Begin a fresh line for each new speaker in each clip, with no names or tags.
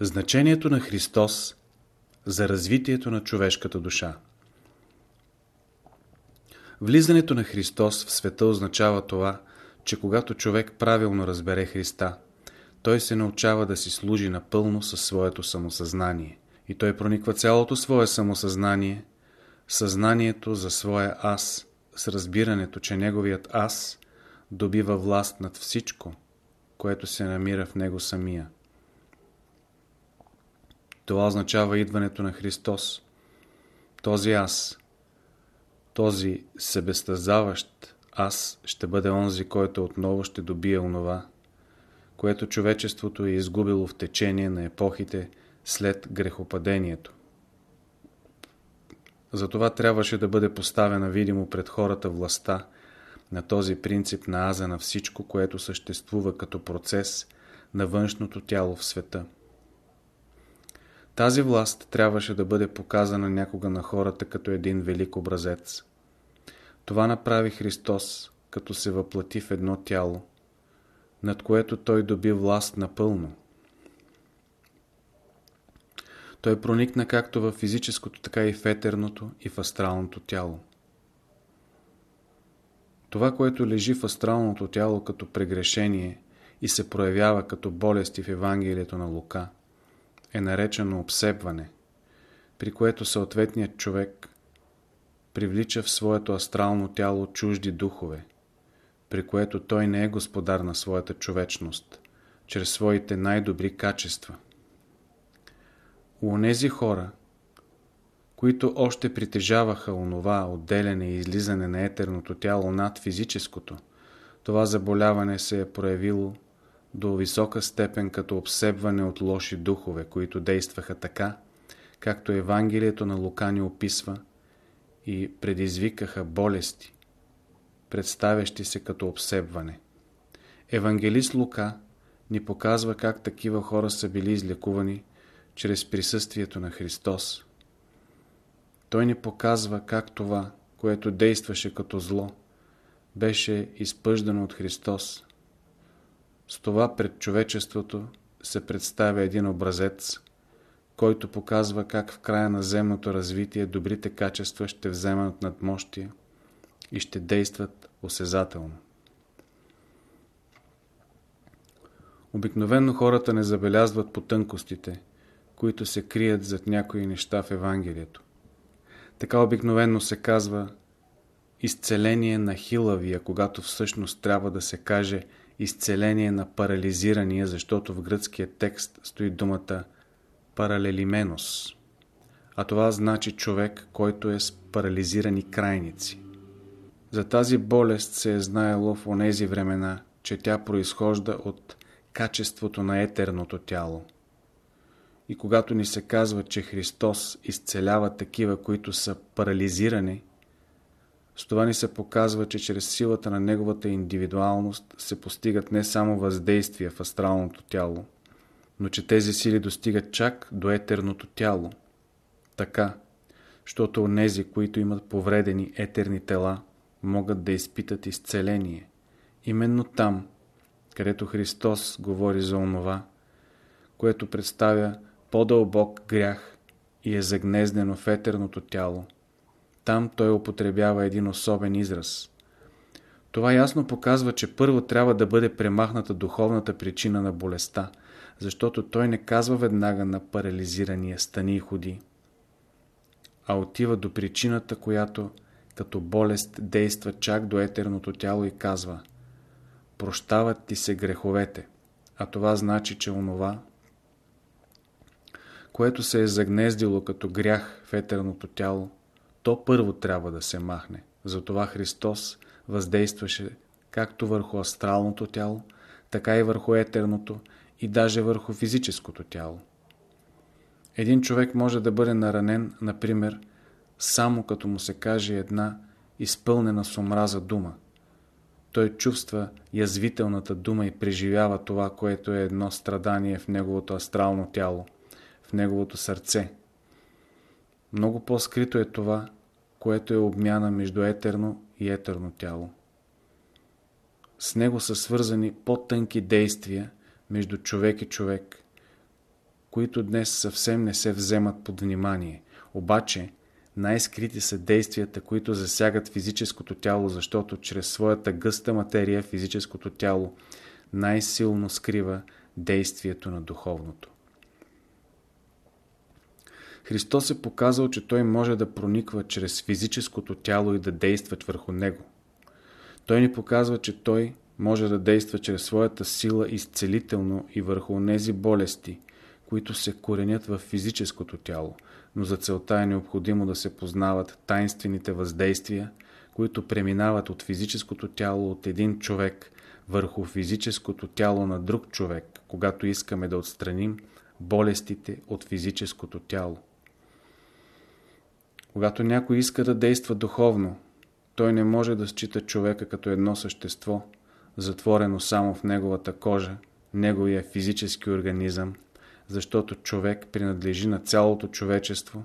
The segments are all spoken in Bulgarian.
Значението на Христос за развитието на човешката душа Влизането на Христос в света означава това, че когато човек правилно разбере Христа, той се научава да си служи напълно със своето самосъзнание. И той прониква цялото свое самосъзнание, съзнанието за своя аз, с разбирането, че неговият аз добива власт над всичко, което се намира в него самия. Това означава идването на Христос. Този аз, този себестъзаващ аз ще бъде онзи, който отново ще добие онова, което човечеството е изгубило в течение на епохите след грехопадението. Затова трябваше да бъде поставена видимо пред хората властта на този принцип на аза на всичко, което съществува като процес на външното тяло в света. Тази власт трябваше да бъде показана някога на хората като един велик образец. Това направи Христос, като се въплати в едно тяло, над което Той доби власт напълно. Той проникна както в физическото, така и в етерното и в астралното тяло. Това, което лежи в астралното тяло като прегрешение и се проявява като болести в Евангелието на Лука – е наречено обсебване, при което съответният човек привлича в своето астрално тяло чужди духове, при което той не е господар на своята човечност, чрез своите най-добри качества. У онези хора, които още притежаваха онова отделяне и излизане на етерното тяло над физическото, това заболяване се е проявило до висока степен като обсебване от лоши духове, които действаха така, както Евангелието на Лука ни описва и предизвикаха болести, представящи се като обсебване. Евангелист Лука ни показва как такива хора са били излекувани чрез присъствието на Христос. Той ни показва как това, което действаше като зло, беше изпъждано от Христос с това пред човечеството се представя един образец, който показва как в края на земното развитие добрите качества ще вземат надмощие и ще действат осезателно. Обикновено хората не забелязват по тънкостите, които се крият зад някои неща в Евангелието. Така обикновено се казва изцеление на хилавия, когато всъщност трябва да се каже – изцеление на парализирания, защото в гръцкия текст стои думата паралелименос. А това значи човек, който е с парализирани крайници. За тази болест се е знаело в онези времена, че тя произхожда от качеството на етерното тяло. И когато ни се казва, че Христос изцелява такива, които са парализирани, с това ни се показва, че чрез силата на неговата индивидуалност се постигат не само въздействия в астралното тяло, но че тези сили достигат чак до етерното тяло. Така, защото онези, които имат повредени етерни тела, могат да изпитат изцеление. Именно там, където Христос говори за онова, което представя по-дълбок грях и е загнездено в етерното тяло, там той употребява един особен израз. Това ясно показва, че първо трябва да бъде премахната духовната причина на болестта, защото той не казва веднага на парализирания стани и ходи, а отива до причината, която като болест действа чак до етерното тяло и казва Прощават ти се греховете, а това значи, че онова, което се е загнездило като грях в етерното тяло, то първо трябва да се махне. Затова Христос въздействаше както върху астралното тяло, така и върху етерното и даже върху физическото тяло. Един човек може да бъде наранен, например, само като му се каже една изпълнена с омраза дума. Той чувства язвителната дума и преживява това, което е едно страдание в неговото астрално тяло, в неговото сърце – много по-скрито е това, което е обмяна между етерно и етерно тяло. С него са свързани по-тънки действия между човек и човек, които днес съвсем не се вземат под внимание. Обаче, най-скрити са действията, които засягат физическото тяло, защото чрез своята гъста материя физическото тяло най-силно скрива действието на духовното. Христос е показал, че Той може да прониква чрез физическото тяло и да действа върху него. Той ни показва, че Той може да действа чрез своята сила изцелително и върху тези болести, които се коренят в физическото тяло, но за целта е необходимо да се познават тайнствените въздействия, които преминават от физическото тяло от един човек върху физическото тяло на друг човек, когато искаме да отстраним болестите от физическото тяло. Когато някой иска да действа духовно, той не може да счита човека като едно същество, затворено само в неговата кожа, неговия физически организъм, защото човек принадлежи на цялото човечество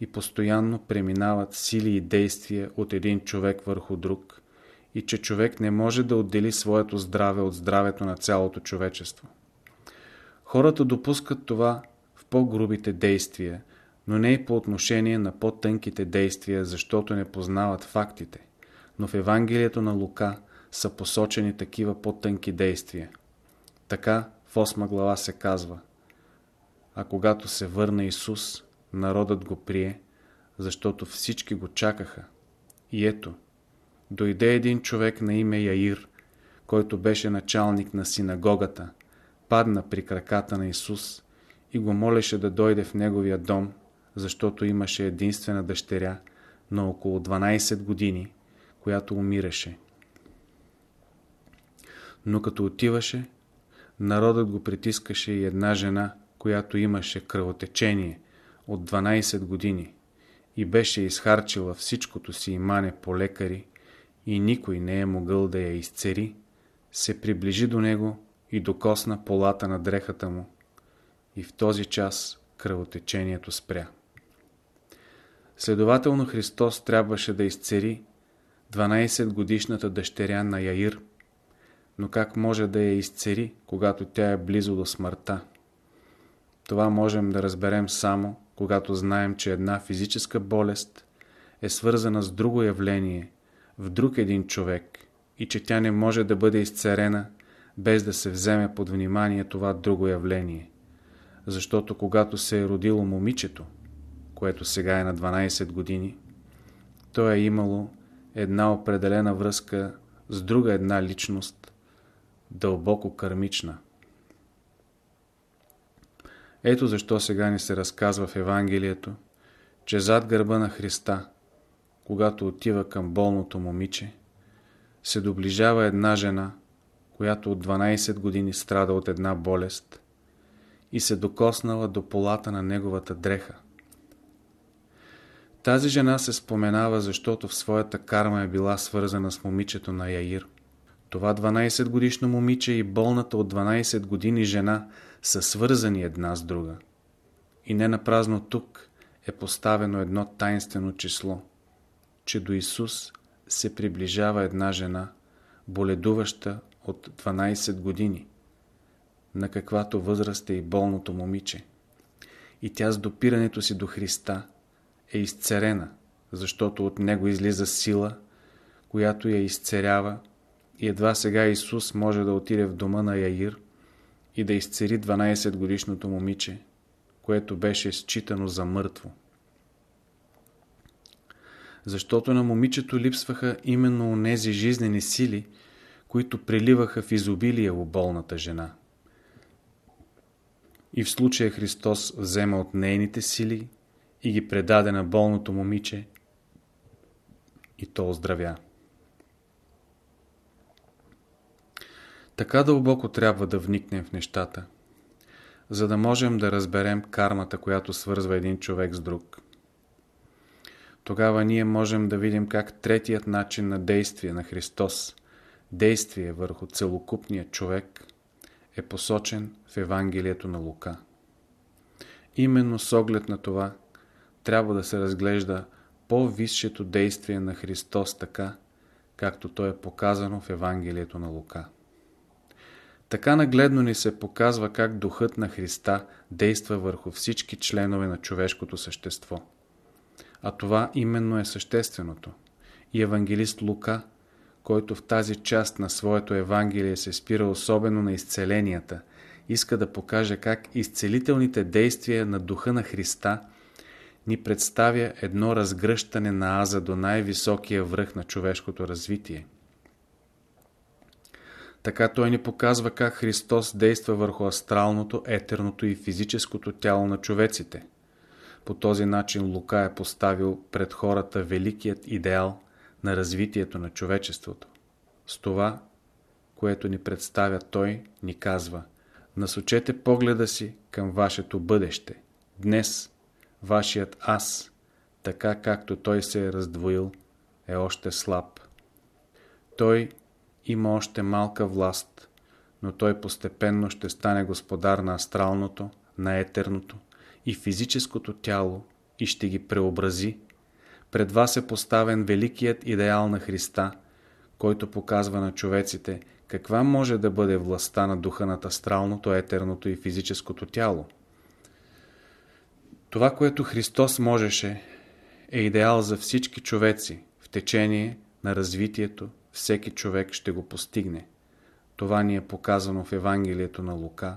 и постоянно преминават сили и действия от един човек върху друг и че човек не може да отдели своето здраве от здравето на цялото човечество. Хората допускат това в по-грубите действия, но не и по отношение на по-тънките действия, защото не познават фактите. Но в Евангелието на Лука са посочени такива по-тънки действия. Така в 8 глава се казва А когато се върна Исус, народът го прие, защото всички го чакаха. И ето, дойде един човек на име Яир, който беше началник на синагогата, падна при краката на Исус и го молеше да дойде в неговия дом, защото имаше единствена дъщеря на около 12 години, която умираше. Но като отиваше, народът го притискаше и една жена, която имаше кръвотечение от 12 години и беше изхарчила всичкото си имане по лекари и никой не е могъл да я изцери, се приближи до него и докосна полата на дрехата му и в този час кръвотечението спря. Следователно Христос трябваше да изцери 12 годишната дъщеря на Яир, но как може да я изцери, когато тя е близо до смъртта? Това можем да разберем само, когато знаем, че една физическа болест е свързана с друго явление, в друг един човек и че тя не може да бъде изцерена без да се вземе под внимание това друго явление. Защото когато се е родило момичето, което сега е на 12 години, то е имало една определена връзка с друга една личност, дълбоко кармична. Ето защо сега ни се разказва в Евангелието, че зад гърба на Христа, когато отива към болното момиче, се доближава една жена, която от 12 години страда от една болест и се докоснала до полата на неговата дреха. Тази жена се споменава, защото в своята карма е била свързана с момичето на Яир. Това 12 годишно момиче и болната от 12 години жена са свързани една с друга. И не напразно тук е поставено едно тайнствено число, че до Исус се приближава една жена, боледуваща от 12 години, на каквато възраст е и болното момиче. И тя с допирането си до Христа е изцерена, защото от него излиза сила, която я изцерява и едва сега Исус може да отиде в дома на Яир и да изцери 12 годишното момиче, което беше считано за мъртво. Защото на момичето липсваха именно онези жизнени сили, които преливаха в изобилие у болната жена. И в случая Христос взема от нейните сили и ги предаде на болното момиче и то оздравя. Така дълбоко трябва да вникнем в нещата, за да можем да разберем кармата, която свързва един човек с друг. Тогава ние можем да видим как третият начин на действие на Христос, действие върху целокупния човек, е посочен в Евангелието на Лука. Именно с оглед на това трябва да се разглежда по-висшето действие на Христос така, както то е показано в Евангелието на Лука. Така нагледно ни се показва как духът на Христа действа върху всички членове на човешкото същество. А това именно е същественото. И евангелист Лука, който в тази част на своето Евангелие се спира особено на изцеленията, иска да покаже как изцелителните действия на духа на Христа ни представя едно разгръщане на аза до най-високия връх на човешкото развитие. Така той ни показва как Христос действа върху астралното, етерното и физическото тяло на човеците. По този начин Лука е поставил пред хората великият идеал на развитието на човечеството. С това, което ни представя той, ни казва Насочете погледа си към вашето бъдеще. Днес вашият аз, така както той се е раздвоил, е още слаб. Той има още малка власт, но той постепенно ще стане господар на астралното, на етерното и физическото тяло и ще ги преобрази. Пред вас е поставен великият идеал на Христа, който показва на човеците каква може да бъде властта на духа над астралното, етерното и физическото тяло. Това, което Христос можеше, е идеал за всички човеци в течение на развитието всеки човек ще го постигне. Това ни е показано в Евангелието на Лука,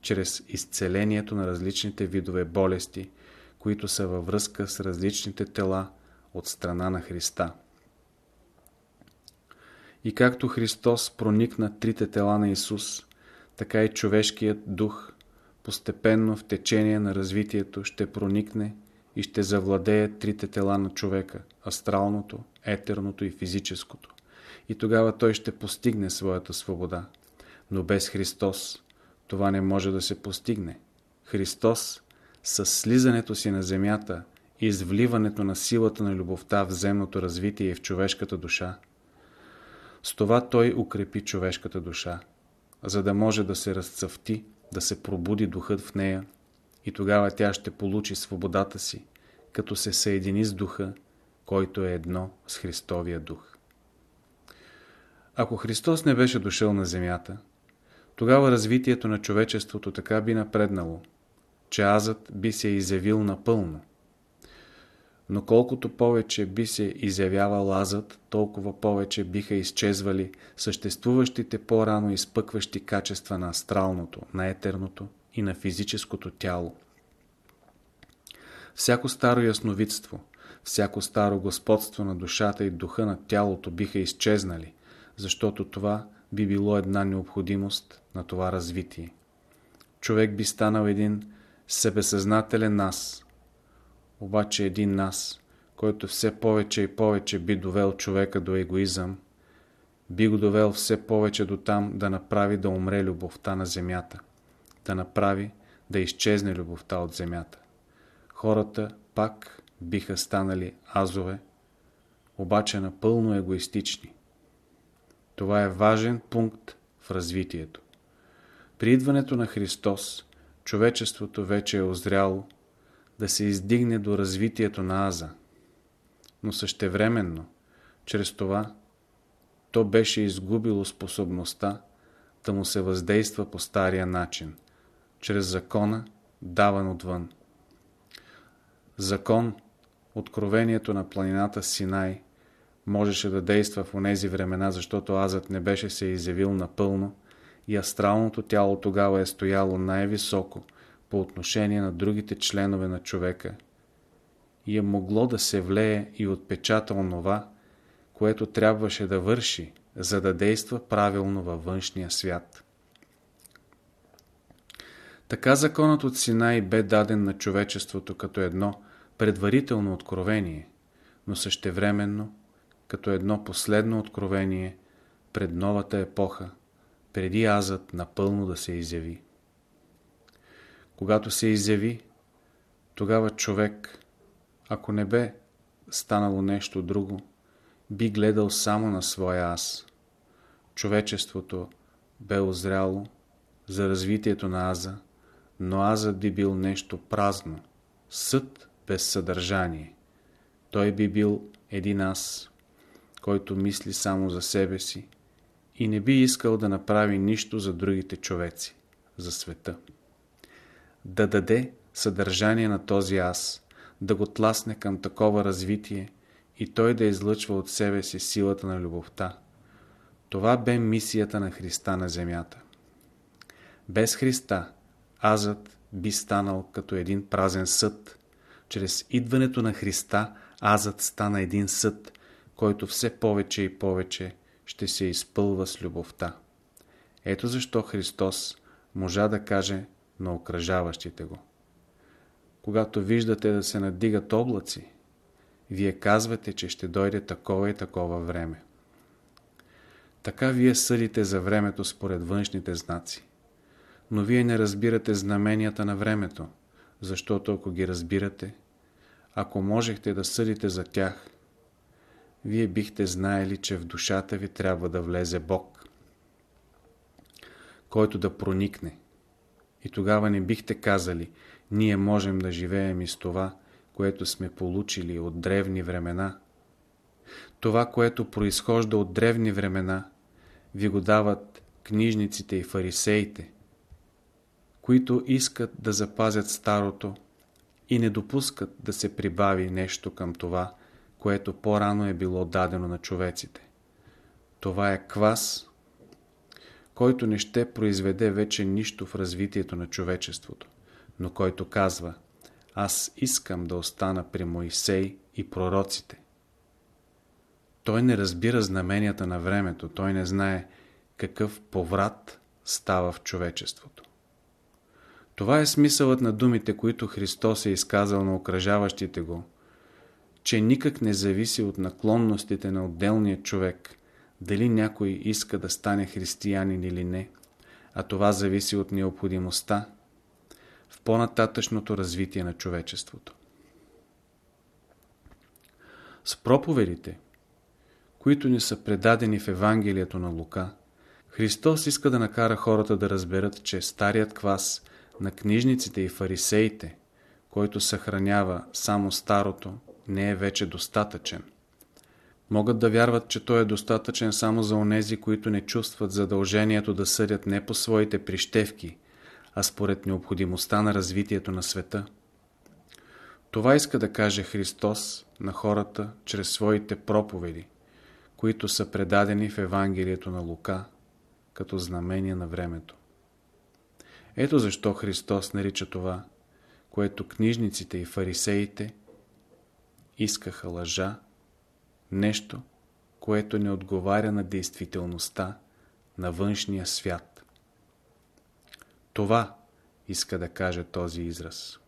чрез изцелението на различните видове болести, които са във връзка с различните тела от страна на Христа. И както Христос проникна трите тела на Исус, така и човешкият дух постепенно в течение на развитието ще проникне и ще завладее трите тела на човека – астралното, етерното и физическото и тогава той ще постигне своята свобода. Но без Христос това не може да се постигне. Христос с слизането си на земята и извливането на силата на любовта в земното развитие и в човешката душа, с това той укрепи човешката душа, за да може да се разцъфти, да се пробуди духът в нея и тогава тя ще получи свободата си, като се съедини с духа, който е едно с Христовия дух. Ако Христос не беше дошъл на земята, тогава развитието на човечеството така би напреднало, че азът би се изявил напълно. Но колкото повече би се изявявал азът, толкова повече биха изчезвали съществуващите по-рано изпъкващи качества на астралното, на етерното и на физическото тяло. Всяко старо ясновидство, всяко старо господство на душата и духа на тялото биха изчезнали, защото това би било една необходимост на това развитие. Човек би станал един себесъзнателен нас, обаче един нас, който все повече и повече би довел човека до егоизъм, би го довел все повече до там да направи да умре любовта на земята, да направи да изчезне любовта от земята. Хората пак биха станали азове, обаче напълно егоистични. Това е важен пункт в развитието. При идването на Христос, човечеството вече е озряло да се издигне до развитието на Аза. Но същевременно, чрез това, то беше изгубило способността да му се въздейства по стария начин, чрез закона, даван отвън. Закон, откровението на планината Синай, можеше да действа в онези времена, защото азът не беше се изявил напълно и астралното тяло тогава е стояло най-високо по отношение на другите членове на човека и е могло да се влее и отпечата онова, което трябваше да върши, за да действа правилно във външния свят. Така законът от Синай бе даден на човечеството като едно предварително откровение, но същевременно като едно последно откровение пред новата епоха, преди азът напълно да се изяви. Когато се изяви, тогава човек, ако не бе станало нещо друго, би гледал само на своя аз. Човечеството бе озряло за развитието на аза, но азът би бил нещо празно, съд без съдържание. Той би бил един аз, който мисли само за себе си и не би искал да направи нищо за другите човеци, за света. Да даде съдържание на този аз, да го тласне към такова развитие и той да излъчва от себе си силата на любовта. Това бе мисията на Христа на земята. Без Христа азът би станал като един празен съд. Чрез идването на Христа азът стана един съд, който все повече и повече ще се изпълва с любовта. Ето защо Христос можа да каже на окръжаващите го. Когато виждате да се надигат облаци, вие казвате, че ще дойде такова и такова време. Така вие съдите за времето според външните знаци. Но вие не разбирате знаменията на времето, защото ако ги разбирате, ако можехте да съдите за тях, вие бихте знаели, че в душата ви трябва да влезе Бог, който да проникне. И тогава не бихте казали, ние можем да живеем и с това, което сме получили от древни времена. Това, което произхожда от древни времена, ви го дават книжниците и фарисеите, които искат да запазят старото и не допускат да се прибави нещо към това, което по-рано е било дадено на човеците. Това е квас, който не ще произведе вече нищо в развитието на човечеството, но който казва «Аз искам да остана при Моисей и пророците». Той не разбира знаменията на времето, той не знае какъв поврат става в човечеството. Това е смисълът на думите, които Христос е изказал на окръжаващите го, че никак не зависи от наклонностите на отделния човек, дали някой иска да стане християнин или не, а това зависи от необходимостта в по-нататъчното развитие на човечеството. С проповедите, които ни са предадени в Евангелието на Лука, Христос иска да накара хората да разберат, че старият квас на книжниците и фарисеите, който съхранява само старото, не е вече достатъчен. Могат да вярват, че той е достатъчен само за онези, които не чувстват задължението да съдят не по своите прищевки, а според необходимостта на развитието на света. Това иска да каже Христос на хората чрез своите проповеди, които са предадени в Евангелието на Лука, като знамение на времето. Ето защо Христос нарича това, което книжниците и фарисеите искаха лъжа, нещо, което не отговаря на действителността на външния свят. Това иска да каже този израз.